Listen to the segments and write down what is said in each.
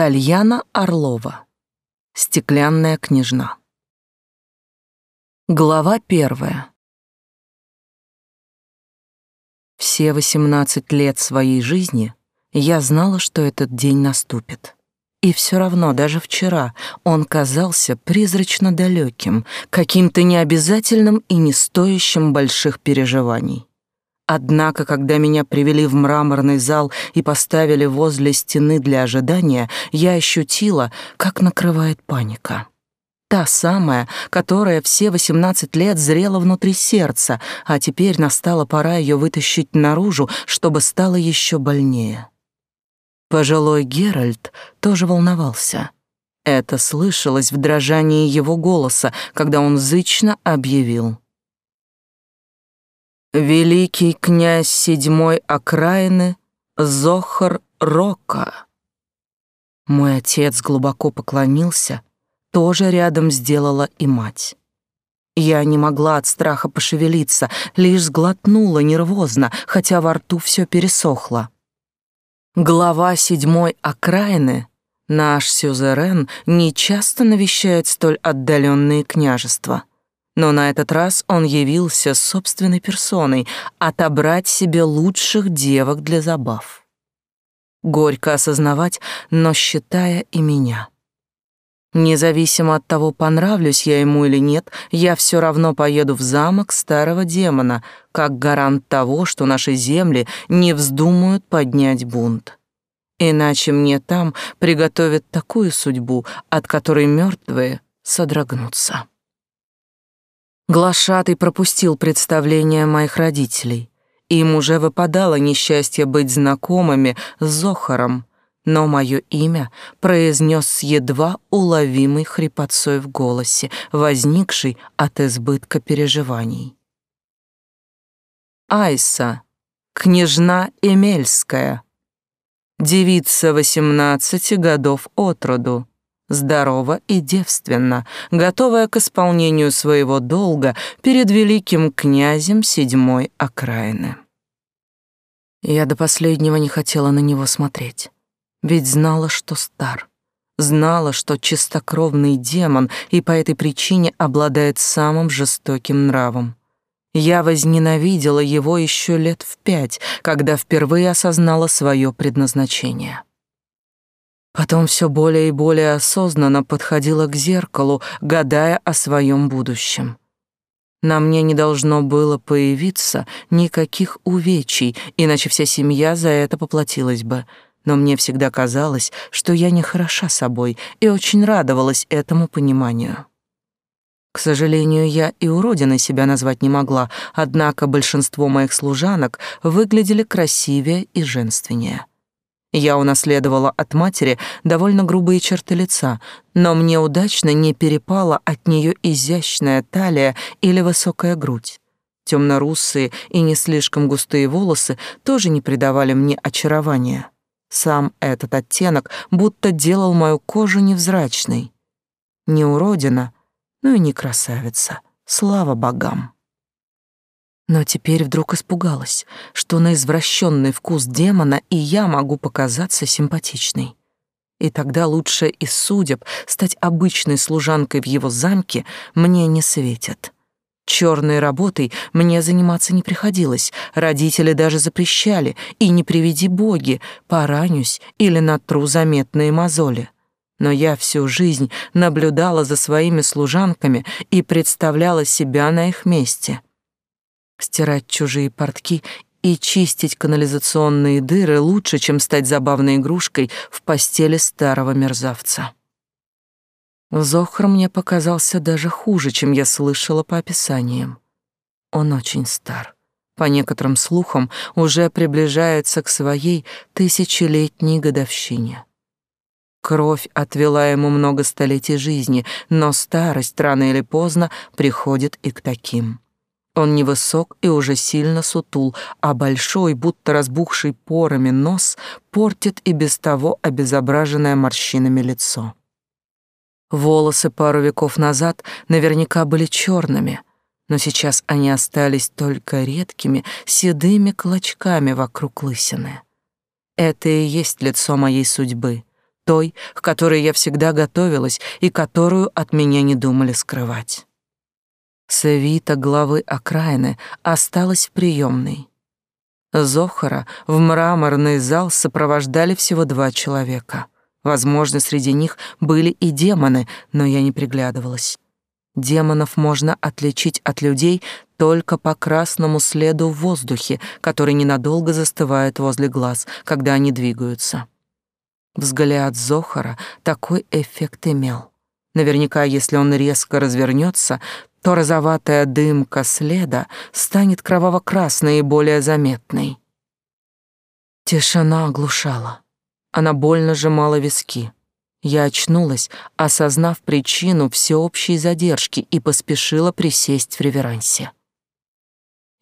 Тальяна Орлова. Стеклянная княжна. Глава первая. Все восемнадцать лет своей жизни я знала, что этот день наступит. И все равно даже вчера он казался призрачно далеким, каким-то необязательным и не стоящим больших переживаний. Однако, когда меня привели в мраморный зал и поставили возле стены для ожидания, я ощутила, как накрывает паника. Та самая, которая все 18 лет зрела внутри сердца, а теперь настала пора ее вытащить наружу, чтобы стало еще больнее. Пожилой Геральт тоже волновался. Это слышалось в дрожании его голоса, когда он зычно объявил — великий князь седьмой окраины Зохар Рока. Мой отец глубоко поклонился, тоже рядом сделала и мать. Я не могла от страха пошевелиться, лишь сглотнула нервозно, хотя во рту все пересохло. Глава седьмой окраины, наш сюзерен, нечасто навещает столь отдаленные княжества — но на этот раз он явился собственной персоной отобрать себе лучших девок для забав. Горько осознавать, но считая и меня. Независимо от того, понравлюсь я ему или нет, я все равно поеду в замок старого демона, как гарант того, что наши земли не вздумают поднять бунт. Иначе мне там приготовят такую судьбу, от которой мертвые содрогнутся. Глашатый пропустил представление моих родителей. Им уже выпадало несчастье быть знакомыми с Зохаром, но мое имя произнес едва уловимой хрипотцой в голосе, возникшей от избытка переживаний. Айса, княжна Эмельская, девица восемнадцати годов от роду, здорова и девственна, готовая к исполнению своего долга перед великим князем седьмой окраины. Я до последнего не хотела на него смотреть, ведь знала, что стар, знала, что чистокровный демон и по этой причине обладает самым жестоким нравом. Я возненавидела его еще лет в пять, когда впервые осознала свое предназначение. Потом все более и более осознанно подходила к зеркалу, гадая о своем будущем. На мне не должно было появиться никаких увечий, иначе вся семья за это поплатилась бы. Но мне всегда казалось, что я не хороша собой, и очень радовалась этому пониманию. К сожалению, я и уродиной себя назвать не могла, однако большинство моих служанок выглядели красивее и женственнее. Я унаследовала от матери довольно грубые черты лица, но мне удачно не перепала от нее изящная талия или высокая грудь. Темно-русые и не слишком густые волосы тоже не придавали мне очарования. Сам этот оттенок будто делал мою кожу невзрачной. Не уродина, но и не красавица. Слава богам. Но теперь вдруг испугалась, что на извращенный вкус демона и я могу показаться симпатичной. И тогда лучше из судеб стать обычной служанкой в его замке мне не светит. Черной работой мне заниматься не приходилось, родители даже запрещали, и не приведи боги, поранюсь или натру заметные мозоли. Но я всю жизнь наблюдала за своими служанками и представляла себя на их месте — Стирать чужие портки и чистить канализационные дыры лучше, чем стать забавной игрушкой в постели старого мерзавца. Зохр мне показался даже хуже, чем я слышала по описаниям. Он очень стар. По некоторым слухам, уже приближается к своей тысячелетней годовщине. Кровь отвела ему много столетий жизни, но старость рано или поздно приходит и к таким. Он невысок и уже сильно сутул, а большой, будто разбухший порами нос портит и без того обезображенное морщинами лицо. Волосы пару веков назад наверняка были черными, но сейчас они остались только редкими седыми клочками вокруг лысины. Это и есть лицо моей судьбы, той, к которой я всегда готовилась и которую от меня не думали скрывать. Свита главы окраины осталась в приемной. Зохара в мраморный зал сопровождали всего два человека. Возможно, среди них были и демоны, но я не приглядывалась. Демонов можно отличить от людей только по красному следу в воздухе, который ненадолго застывает возле глаз, когда они двигаются. Взгляд Зохара такой эффект имел. Наверняка, если он резко развернется, то розоватая дымка следа станет кроваво-красной и более заметной. Тишина оглушала. Она больно сжимала виски. Я очнулась, осознав причину всеобщей задержки и поспешила присесть в реверансе.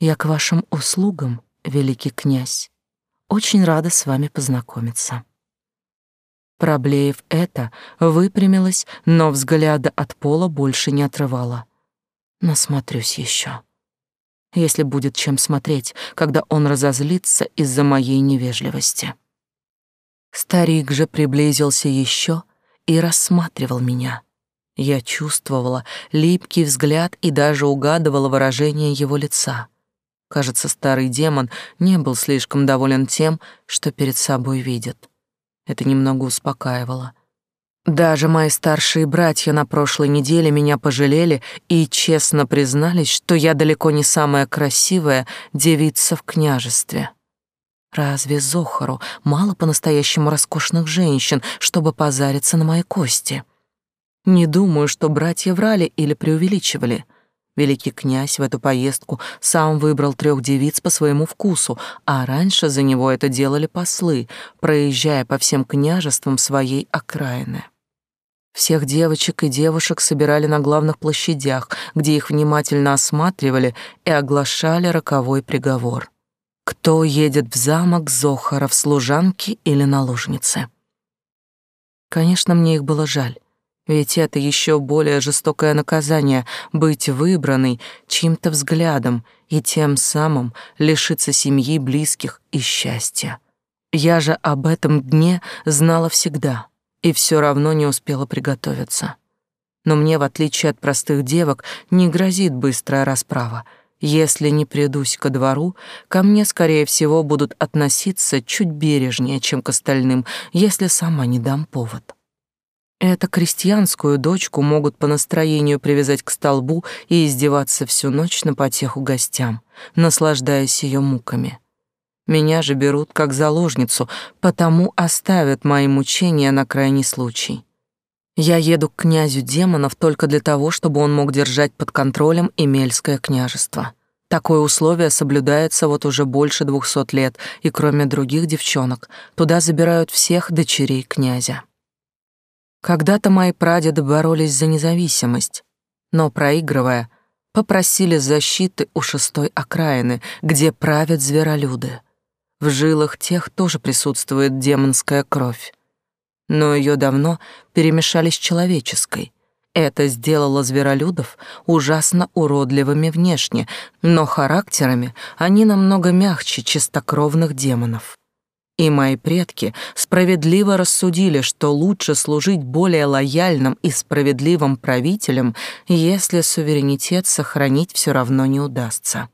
«Я к вашим услугам, великий князь. Очень рада с вами познакомиться». Проблеев это, выпрямилась, но взгляда от пола больше не отрывала. Насмотрюсь еще. Если будет чем смотреть, когда он разозлится из-за моей невежливости. Старик же приблизился еще и рассматривал меня. Я чувствовала липкий взгляд и даже угадывала выражение его лица. Кажется, старый демон не был слишком доволен тем, что перед собой видит. Это немного успокаивало. Даже мои старшие братья на прошлой неделе меня пожалели и честно признались, что я далеко не самая красивая девица в княжестве. Разве Зохару мало по-настоящему роскошных женщин, чтобы позариться на мои кости? Не думаю, что братья врали или преувеличивали. Великий князь в эту поездку сам выбрал трех девиц по своему вкусу, а раньше за него это делали послы, проезжая по всем княжествам своей окраины. Всех девочек и девушек собирали на главных площадях, где их внимательно осматривали и оглашали роковой приговор. Кто едет в замок Зохара, в служанке или наложнице? Конечно, мне их было жаль, ведь это еще более жестокое наказание — быть выбранной чьим-то взглядом и тем самым лишиться семьи, близких и счастья. Я же об этом дне знала всегда и все равно не успела приготовиться. Но мне, в отличие от простых девок, не грозит быстрая расправа — если не придусь ко двору, ко мне, скорее всего, будут относиться чуть бережнее, чем к остальным, если сама не дам повод. Это крестьянскую дочку могут по настроению привязать к столбу и издеваться всю ночь на потеху гостям, наслаждаясь ее муками. Меня же берут как заложницу, потому оставят мои мучения на крайний случай. Я еду к князю демонов только для того, чтобы он мог держать под контролем Эмельское княжество. Такое условие соблюдается вот уже больше двухсот лет, и кроме других девчонок, туда забирают всех дочерей князя. Когда-то мои прадеды боролись за независимость, но, проигрывая, попросили защиты у шестой окраины, где правят зверолюды. В жилах тех тоже присутствует демонская кровь но ее давно перемешали с человеческой. Это сделало зверолюдов ужасно уродливыми внешне, но характерами они намного мягче чистокровных демонов. И мои предки справедливо рассудили, что лучше служить более лояльным и справедливым правителям, если суверенитет сохранить все равно не удастся.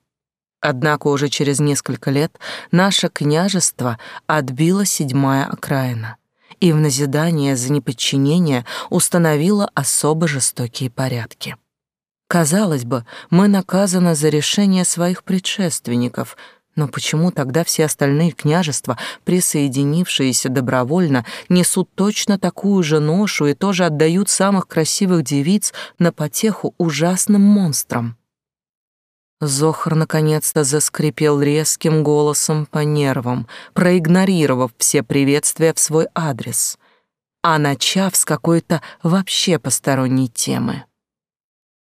Однако уже через несколько лет наше княжество отбило седьмая окраина — и в назидание за неподчинение установила особо жестокие порядки. Казалось бы, мы наказаны за решение своих предшественников, но почему тогда все остальные княжества, присоединившиеся добровольно, несут точно такую же ношу и тоже отдают самых красивых девиц на потеху ужасным монстрам? Зохар наконец-то заскрипел резким голосом по нервам, проигнорировав все приветствия в свой адрес, а начав с какой-то вообще посторонней темы.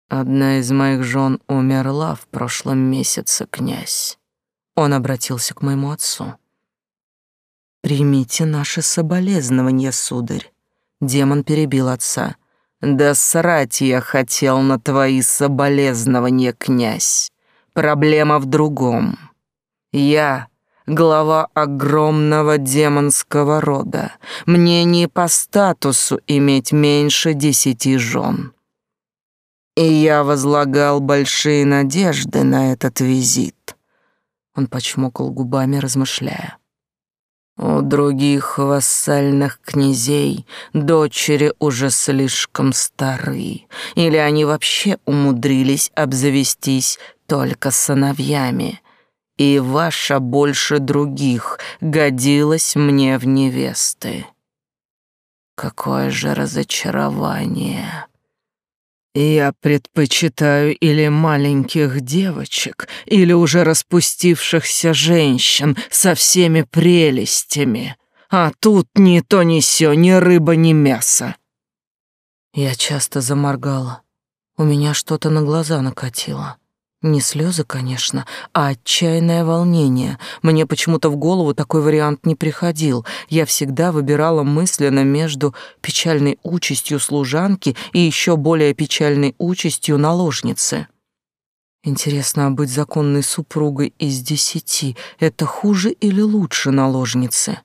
«Одна из моих жен умерла в прошлом месяце, князь». Он обратился к моему отцу. «Примите наши соболезнования, сударь». Демон перебил отца. «Да срать я хотел на твои соболезнования, князь. Проблема в другом. Я глава огромного демонского рода. Мне не по статусу иметь меньше десяти жен. И я возлагал большие надежды на этот визит. Он почмокал губами, размышляя. У других вассальных князей дочери уже слишком стары, или они вообще умудрились обзавестись только сыновьями, и ваша больше других годилась мне в невесты. Какое же разочарование! Я предпочитаю или маленьких девочек, или уже распустившихся женщин со всеми прелестями. А тут ни то ни сё, ни рыба, ни мясо. Я часто заморгала. У меня что-то на глаза накатило. Не слезы, конечно, а отчаянное волнение. Мне почему-то в голову такой вариант не приходил. Я всегда выбирала мысленно между печальной участью служанки и еще более печальной участью наложницы. Интересно, а быть законной супругой из десяти — это хуже или лучше наложницы?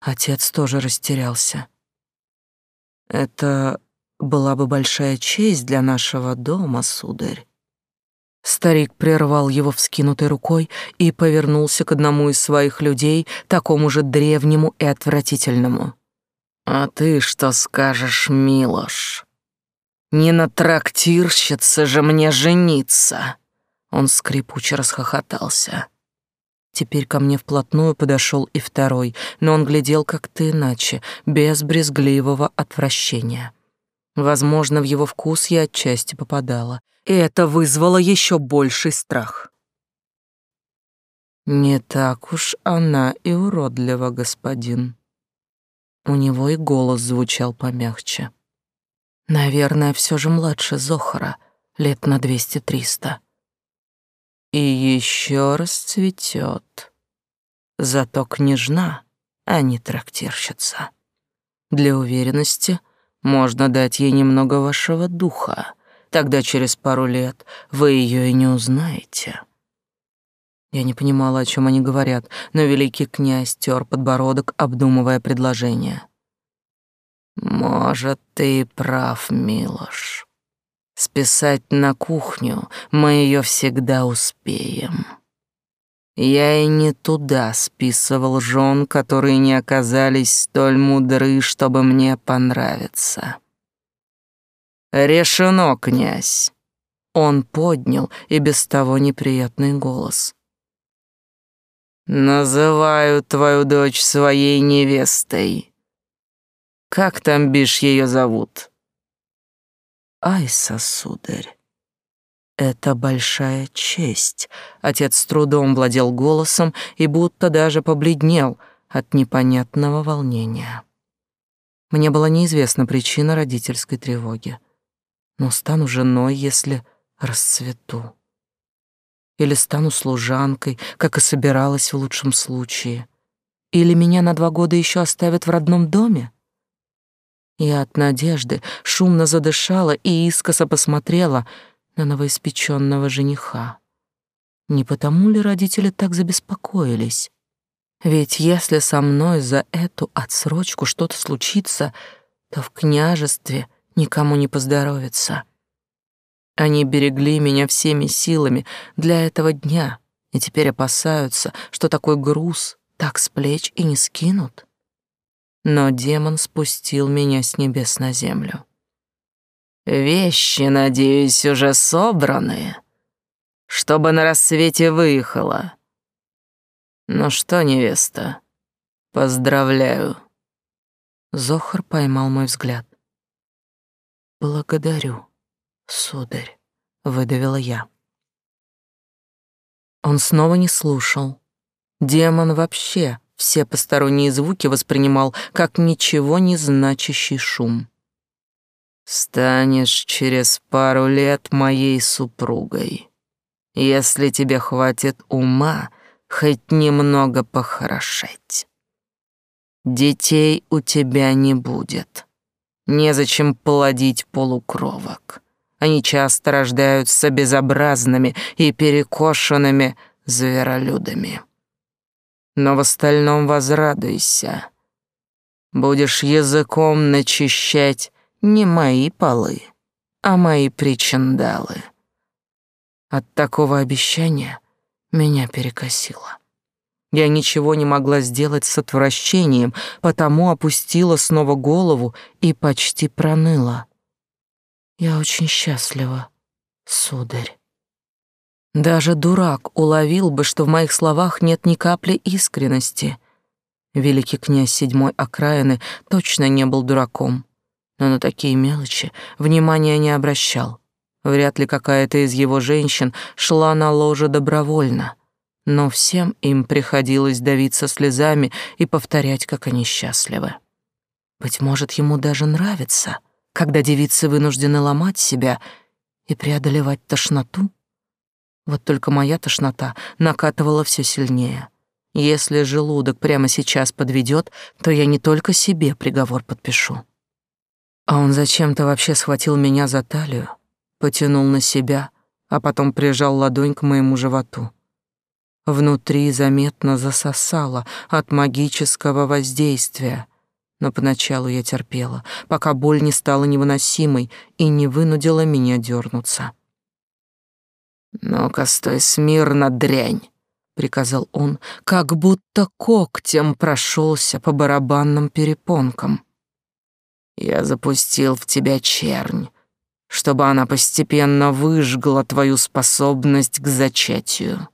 Отец тоже растерялся. Это была бы большая честь для нашего дома, сударь. Старик прервал его вскинутой рукой и повернулся к одному из своих людей, такому же древнему и отвратительному. «А ты что скажешь, Милош? Не на трактирщице же мне жениться!» Он скрипуче расхохотался. Теперь ко мне вплотную подошел и второй, но он глядел как-то иначе, без брезгливого отвращения. Возможно, в его вкус я отчасти попадала, и это вызвало еще больший страх. «Не так уж она и уродлива, господин». У него и голос звучал помягче. Наверное, все же младше Зохара, лет на двести-триста. И еще раз цветет. Зато княжна, а не трактирщица. Для уверенности можно дать ей немного вашего духа, Тогда через пару лет вы ее и не узнаете. Я не понимала, о чем они говорят, но великий князь тер подбородок, обдумывая предложение. Может, ты прав, Милош. Списать на кухню мы ее всегда успеем. Я и не туда списывал жен, которые не оказались столь мудры, чтобы мне понравиться. «Решено, князь!» Он поднял и без того неприятный голос. «Называю твою дочь своей невестой. Как там, бишь, ее зовут?» «Айса, сударь. Это большая честь». Отец с трудом владел голосом и будто даже побледнел от непонятного волнения. Мне была неизвестна причина родительской тревоги но стану женой, если расцвету. Или стану служанкой, как и собиралась в лучшем случае. Или меня на два года еще оставят в родном доме. Я от надежды шумно задышала и искоса посмотрела на новоиспеченного жениха. Не потому ли родители так забеспокоились? Ведь если со мной за эту отсрочку что-то случится, то в княжестве никому не поздоровится. Они берегли меня всеми силами для этого дня и теперь опасаются, что такой груз так с плеч и не скинут. Но демон спустил меня с небес на землю. Вещи, надеюсь, уже собраны, чтобы на рассвете выехала. Ну что, невеста, поздравляю. Зохар поймал мой взгляд. «Благодарю, сударь», — выдавила я. Он снова не слушал. Демон вообще все посторонние звуки воспринимал как ничего не значащий шум. «Станешь через пару лет моей супругой, если тебе хватит ума хоть немного похорошеть. Детей у тебя не будет». Незачем плодить полукровок. Они часто рождаются безобразными и перекошенными зверолюдами. но в остальном возрадуйся. Будешь языком начищать не мои полы, а мои причиндалы. От такого обещания меня перекосило. Я ничего не могла сделать с отвращением, потому опустила снова голову и почти проныла. Я очень счастлива, сударь. Даже дурак уловил бы, что в моих словах нет ни капли искренности. Великий князь седьмой окраины точно не был дураком, но на такие мелочи внимания не обращал. Вряд ли какая-то из его женщин шла на ложе добровольно — но всем им приходилось давиться слезами и повторять, как они счастливы. Быть может, ему даже нравится, когда девицы вынуждены ломать себя и преодолевать тошноту. Вот только моя тошнота накатывала все сильнее. Если желудок прямо сейчас подведет, то я не только себе приговор подпишу. А он зачем-то вообще схватил меня за талию, потянул на себя, а потом прижал ладонь к моему животу. Внутри заметно засосало от магического воздействия. Но поначалу я терпела, пока боль не стала невыносимой и не вынудила меня дернуться. «Ну-ка, стой смирно, дрянь!» — приказал он, как будто когтем прошелся по барабанным перепонкам. «Я запустил в тебя чернь, чтобы она постепенно выжгла твою способность к зачатию.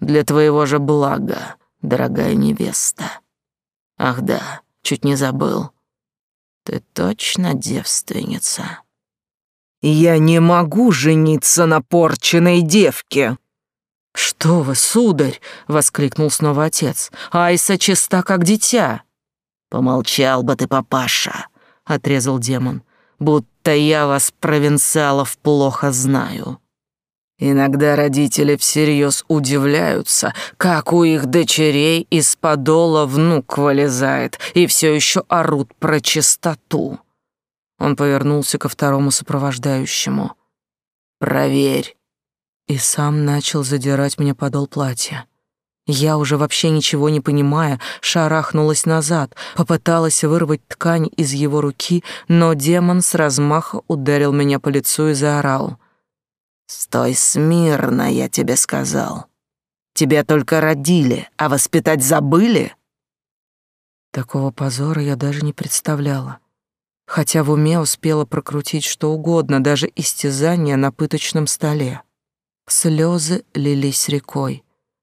Для твоего же блага, дорогая невеста. Ах да, чуть не забыл. Ты точно девственница? Я не могу жениться на порченной девке. Что вы, сударь, воскликнул снова отец. Айса чиста как дитя. Помолчал бы ты, папаша, отрезал демон. Будто я вас провинциалов плохо знаю. Иногда родители всерьез удивляются, как у их дочерей из подола внук вылезает, и все еще орут про чистоту. Он повернулся ко второму сопровождающему. «Проверь». И сам начал задирать мне подол платья. Я, уже вообще ничего не понимая, шарахнулась назад, попыталась вырвать ткань из его руки, но демон с размаха ударил меня по лицу и заорал — «Стой смирно, я тебе сказал. Тебя только родили, а воспитать забыли?» Такого позора я даже не представляла. Хотя в уме успела прокрутить что угодно, даже истязание на пыточном столе. Слезы лились рекой,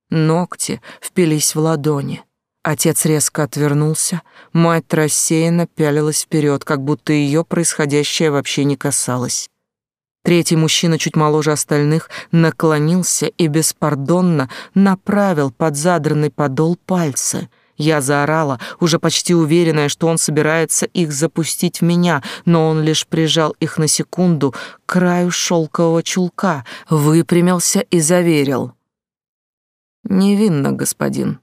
ногти впились в ладони. Отец резко отвернулся, мать рассеянно пялилась вперед, как будто ее происходящее вообще не касалось. Третий мужчина, чуть моложе остальных, наклонился и беспардонно направил под задранный подол пальцы. Я заорала, уже почти уверенная, что он собирается их запустить в меня, но он лишь прижал их на секунду к краю шелкового чулка, выпрямился и заверил. «Невинно, господин.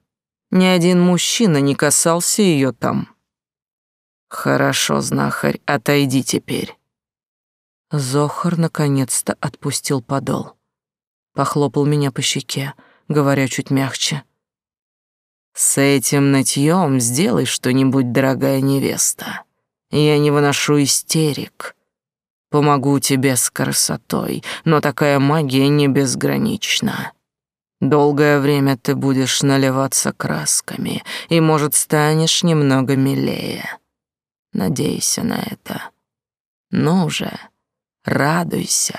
Ни один мужчина не касался ее там». «Хорошо, знахарь, отойди теперь». Зохар наконец-то отпустил подол. Похлопал меня по щеке, говоря чуть мягче. «С этим нытьем сделай что-нибудь, дорогая невеста. Я не выношу истерик. Помогу тебе с красотой, но такая магия не безгранична. Долгое время ты будешь наливаться красками, и, может, станешь немного милее. Надейся на это. Ну же!» Радуйся.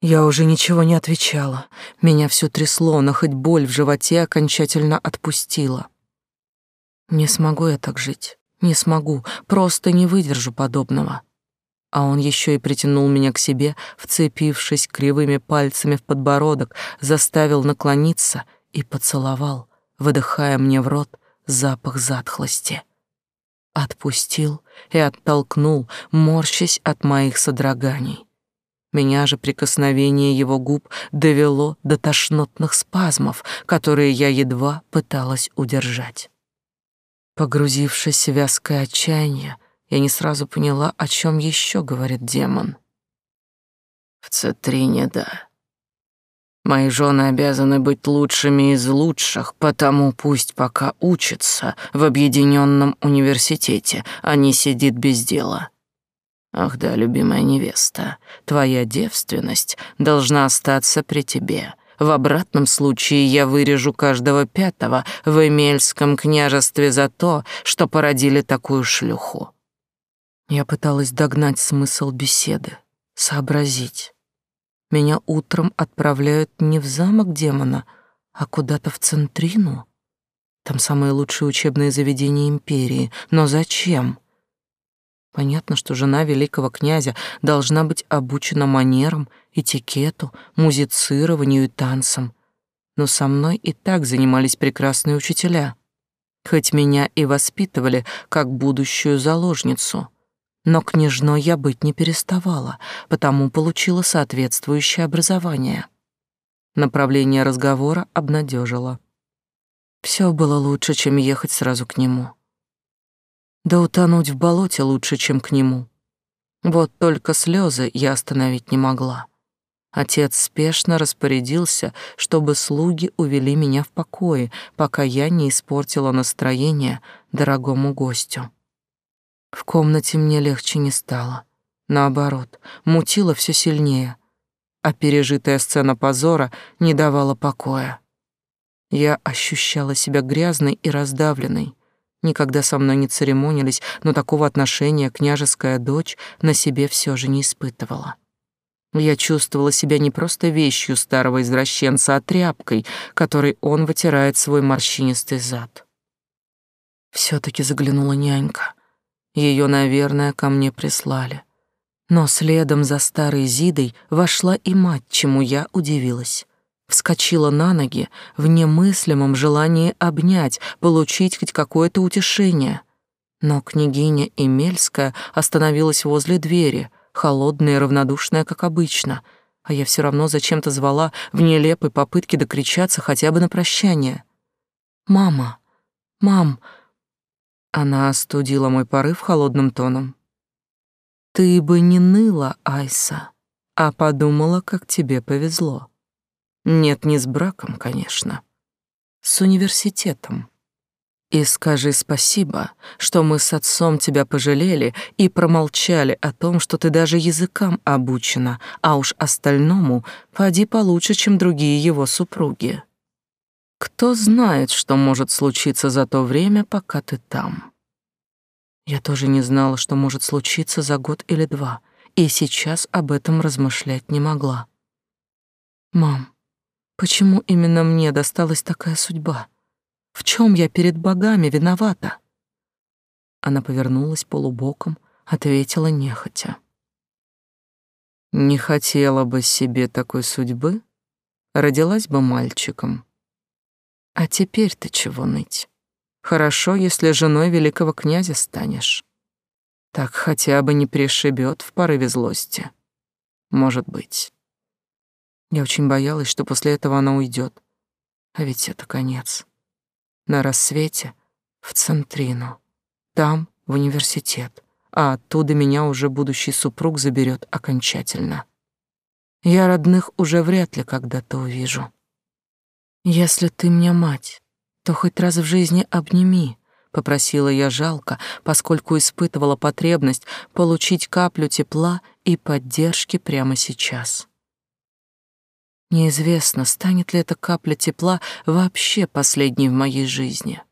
Я уже ничего не отвечала. Меня все трясло, но хоть боль в животе окончательно отпустила. Не смогу я так жить. Не смогу, просто не выдержу подобного. А он еще и притянул меня к себе, вцепившись кривыми пальцами в подбородок, заставил наклониться и поцеловал, выдыхая мне в рот запах затхлости. Отпустил и оттолкнул, морщась от моих содроганий. Меня же прикосновение его губ довело до тошнотных спазмов, которые я едва пыталась удержать. Погрузившись в вязкое отчаяние, я не сразу поняла, о чем еще говорит демон. В цитрине, да. Мои жены обязаны быть лучшими из лучших, потому пусть пока учатся в объединенном университете, а не сидит без дела. Ах да, любимая невеста, твоя девственность должна остаться при тебе. В обратном случае я вырежу каждого пятого в Эмельском княжестве за то, что породили такую шлюху. Я пыталась догнать смысл беседы, сообразить. Меня утром отправляют не в замок демона, а куда-то в Центрину. Там самые лучшие учебные заведения империи. Но зачем? Понятно, что жена великого князя должна быть обучена манерам, этикету, музицированию и танцам. Но со мной и так занимались прекрасные учителя. Хоть меня и воспитывали как будущую заложницу — но княжной я быть не переставала, потому получила соответствующее образование. Направление разговора обнадежило. Все было лучше, чем ехать сразу к нему. Да утонуть в болоте лучше, чем к нему. Вот только слезы я остановить не могла. Отец спешно распорядился, чтобы слуги увели меня в покое, пока я не испортила настроение дорогому гостю. В комнате мне легче не стало. Наоборот, мутило все сильнее, а пережитая сцена позора не давала покоя. Я ощущала себя грязной и раздавленной. Никогда со мной не церемонились, но такого отношения княжеская дочь на себе все же не испытывала. Я чувствовала себя не просто вещью старого извращенца, а тряпкой, которой он вытирает свой морщинистый зад. все таки заглянула нянька — ее, наверное, ко мне прислали. Но следом за старой Зидой вошла и мать, чему я удивилась. Вскочила на ноги в немыслимом желании обнять, получить хоть какое-то утешение. Но княгиня Эмельская остановилась возле двери, холодная и равнодушная, как обычно, а я все равно зачем-то звала в нелепой попытке докричаться хотя бы на прощание. «Мама! Мам!» Она остудила мой порыв холодным тоном. Ты бы не ныла, Айса, а подумала, как тебе повезло. Нет, не с браком, конечно. С университетом. И скажи спасибо, что мы с отцом тебя пожалели и промолчали о том, что ты даже языкам обучена, а уж остальному поди получше, чем другие его супруги. Кто знает, что может случиться за то время, пока ты там. Я тоже не знала, что может случиться за год или два, и сейчас об этом размышлять не могла. Мам, почему именно мне досталась такая судьба? В чем я перед богами виновата? Она повернулась полубоком, ответила нехотя. Не хотела бы себе такой судьбы, родилась бы мальчиком. А теперь ты чего ныть? Хорошо, если женой великого князя станешь. Так хотя бы не пришибет в порыве злости. Может быть. Я очень боялась, что после этого она уйдет. А ведь это конец. На рассвете в Центрину. Там, в университет. А оттуда меня уже будущий супруг заберет окончательно. Я родных уже вряд ли когда-то увижу. Если ты мне мать, то хоть раз в жизни обними, попросила я жалко, поскольку испытывала потребность получить каплю тепла и поддержки прямо сейчас. Неизвестно, станет ли эта капля тепла вообще последней в моей жизни.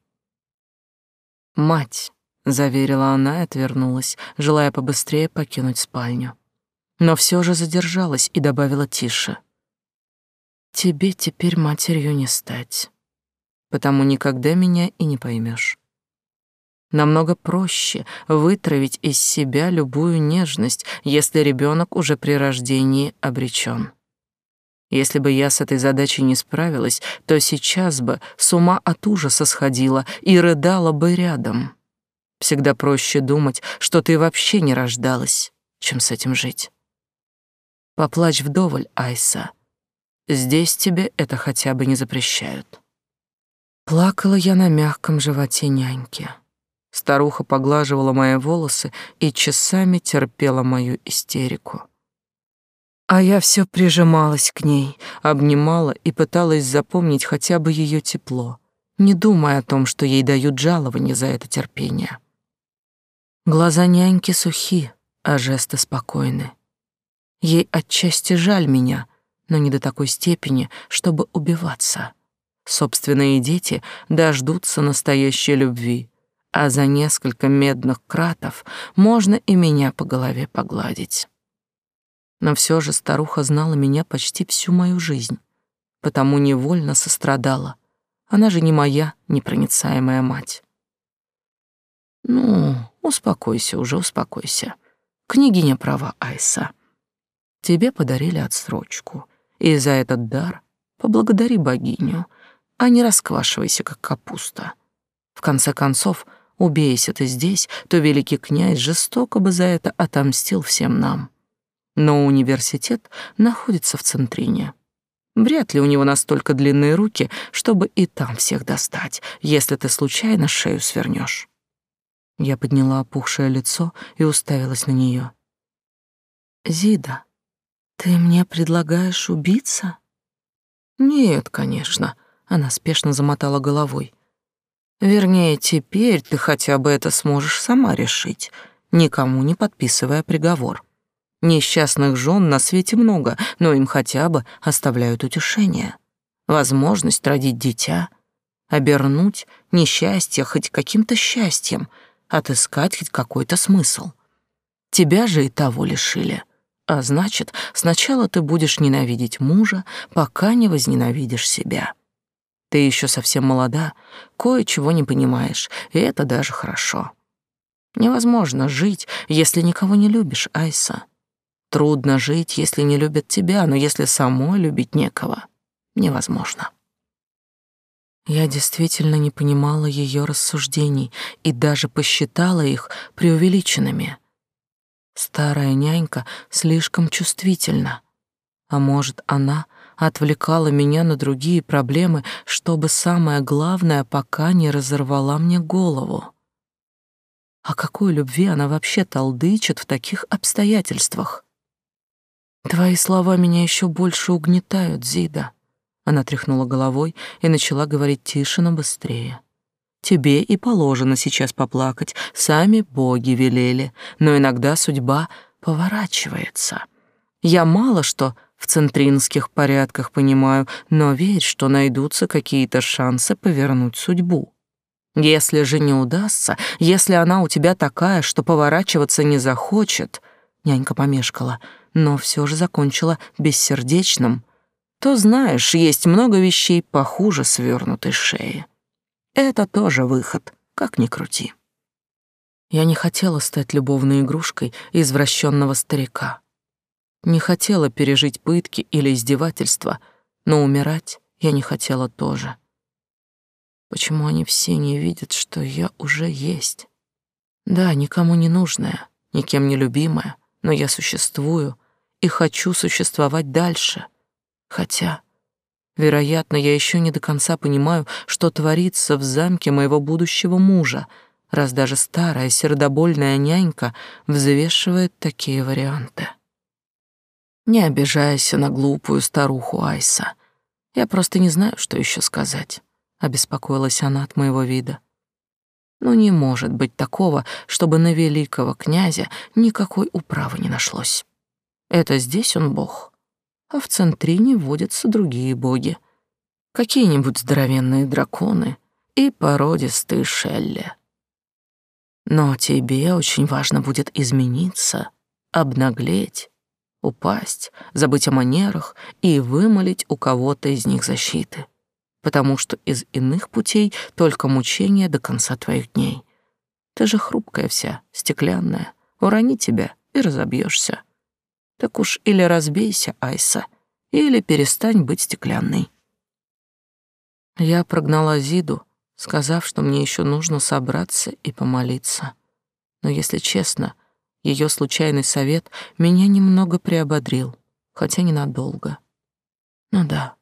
Мать, заверила она и отвернулась, желая побыстрее покинуть спальню. Но все же задержалась и добавила тише: Тебе теперь матерью не стать, потому никогда меня и не поймешь. Намного проще вытравить из себя любую нежность, если ребенок уже при рождении обречен. Если бы я с этой задачей не справилась, то сейчас бы с ума от ужаса сходила и рыдала бы рядом. Всегда проще думать, что ты вообще не рождалась, чем с этим жить. Поплачь вдоволь, Айса, Здесь тебе это хотя бы не запрещают. Плакала я на мягком животе няньки. Старуха поглаживала мои волосы и часами терпела мою истерику. А я все прижималась к ней, обнимала и пыталась запомнить хотя бы ее тепло, не думая о том, что ей дают жалование за это терпение. Глаза няньки сухи, а жесты спокойны. Ей отчасти жаль меня, но не до такой степени, чтобы убиваться. Собственные дети дождутся настоящей любви, а за несколько медных кратов можно и меня по голове погладить. Но все же старуха знала меня почти всю мою жизнь, потому невольно сострадала. Она же не моя непроницаемая мать. Ну, успокойся уже, успокойся. Княгиня права, Айса. Тебе подарили отсрочку, и за этот дар поблагодари богиню, а не расквашивайся, как капуста. В конце концов, убейся ты здесь, то великий князь жестоко бы за это отомстил всем нам. Но университет находится в Центрине. Вряд ли у него настолько длинные руки, чтобы и там всех достать, если ты случайно шею свернешь. Я подняла опухшее лицо и уставилась на нее. «Зида, ты мне предлагаешь убиться?» «Нет, конечно», — она спешно замотала головой. «Вернее, теперь ты хотя бы это сможешь сама решить, никому не подписывая приговор. Несчастных жен на свете много, но им хотя бы оставляют утешение, возможность родить дитя, обернуть несчастье хоть каким-то счастьем, отыскать хоть какой-то смысл. Тебя же и того лишили». А значит, сначала ты будешь ненавидеть мужа, пока не возненавидишь себя. Ты еще совсем молода, кое-чего не понимаешь, и это даже хорошо. Невозможно жить, если никого не любишь, Айса. Трудно жить, если не любят тебя, но если самой любить некого, невозможно. Я действительно не понимала ее рассуждений и даже посчитала их преувеличенными. Старая нянька слишком чувствительна. А может, она отвлекала меня на другие проблемы, чтобы самое главное пока не разорвала мне голову. О какой любви она вообще толдычит в таких обстоятельствах? Твои слова меня еще больше угнетают, Зида. Она тряхнула головой и начала говорить тише, но быстрее. Тебе и положено сейчас поплакать, сами боги велели, но иногда судьба поворачивается. Я мало что в центринских порядках понимаю, но верь, что найдутся какие-то шансы повернуть судьбу. Если же не удастся, если она у тебя такая, что поворачиваться не захочет, нянька помешкала, но все же закончила бессердечным, то знаешь, есть много вещей похуже свернутой шеи. Это тоже выход, как ни крути. Я не хотела стать любовной игрушкой извращенного старика. Не хотела пережить пытки или издевательства, но умирать я не хотела тоже. Почему они все не видят, что я уже есть? Да, никому не нужная, никем не любимая, но я существую и хочу существовать дальше. Хотя Вероятно, я еще не до конца понимаю, что творится в замке моего будущего мужа, раз даже старая сердобольная нянька взвешивает такие варианты. Не обижайся на глупую старуху Айса. Я просто не знаю, что еще сказать. Обеспокоилась она от моего вида. Ну не может быть такого, чтобы на великого князя никакой управы не нашлось. Это здесь он бог, а в центрине водятся другие боги. Какие-нибудь здоровенные драконы и породистые шелли. Но тебе очень важно будет измениться, обнаглеть, упасть, забыть о манерах и вымолить у кого-то из них защиты, потому что из иных путей только мучение до конца твоих дней. Ты же хрупкая вся, стеклянная, урони тебя и разобьешься. Так уж или разбейся, Айса, или перестань быть стеклянной. Я прогнала Зиду, сказав, что мне еще нужно собраться и помолиться. Но, если честно, ее случайный совет меня немного приободрил, хотя ненадолго. Ну да,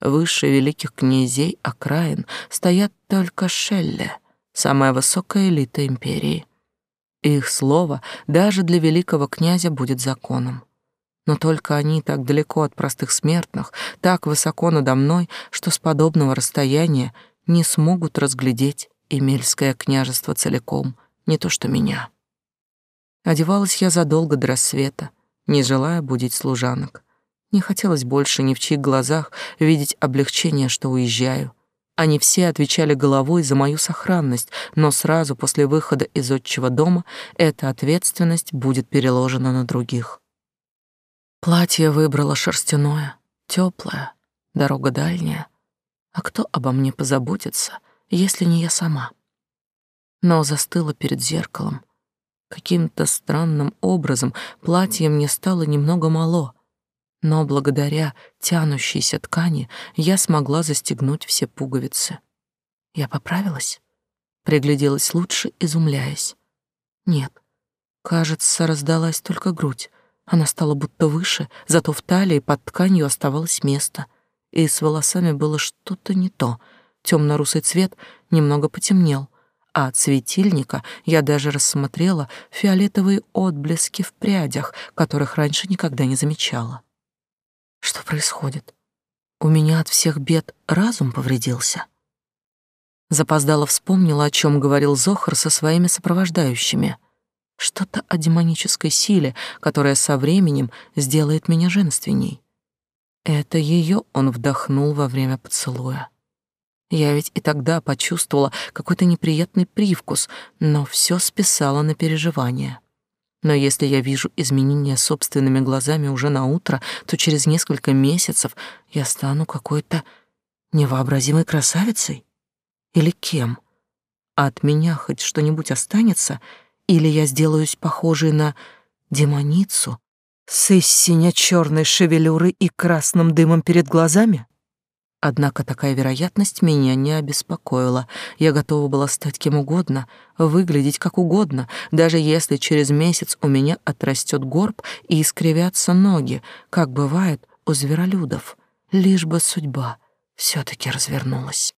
выше великих князей окраин стоят только Шелле, самая высокая элита империи. Их слово даже для великого князя будет законом но только они так далеко от простых смертных, так высоко надо мной, что с подобного расстояния не смогут разглядеть Эмельское княжество целиком, не то что меня. Одевалась я задолго до рассвета, не желая будить служанок. Не хотелось больше ни в чьих глазах видеть облегчение, что уезжаю. Они все отвечали головой за мою сохранность, но сразу после выхода из отчего дома эта ответственность будет переложена на других. Платье выбрала шерстяное, теплое, дорога дальняя. А кто обо мне позаботится, если не я сама? Но застыла перед зеркалом. Каким-то странным образом платье мне стало немного мало — но благодаря тянущейся ткани я смогла застегнуть все пуговицы. Я поправилась, пригляделась лучше, изумляясь. Нет, кажется, раздалась только грудь. Она стала будто выше, зато в талии под тканью оставалось место, и с волосами было что-то не то. Темно-русый цвет немного потемнел, а от светильника я даже рассмотрела фиолетовые отблески в прядях, которых раньше никогда не замечала. Что происходит? У меня от всех бед разум повредился. Запоздала вспомнила, о чем говорил Зохар со своими сопровождающими. Что-то о демонической силе, которая со временем сделает меня женственней. Это ее он вдохнул во время поцелуя. Я ведь и тогда почувствовала какой-то неприятный привкус, но все списала на переживания. Но если я вижу изменения собственными глазами уже на утро, то через несколько месяцев я стану какой-то невообразимой красавицей? Или кем? От меня хоть что-нибудь останется, или я сделаюсь похожей на демоницу с истиня черной шевелюрой и красным дымом перед глазами? Однако такая вероятность меня не обеспокоила. Я готова была стать кем угодно, выглядеть как угодно, даже если через месяц у меня отрастет горб и искривятся ноги, как бывает у зверолюдов, лишь бы судьба все таки развернулась.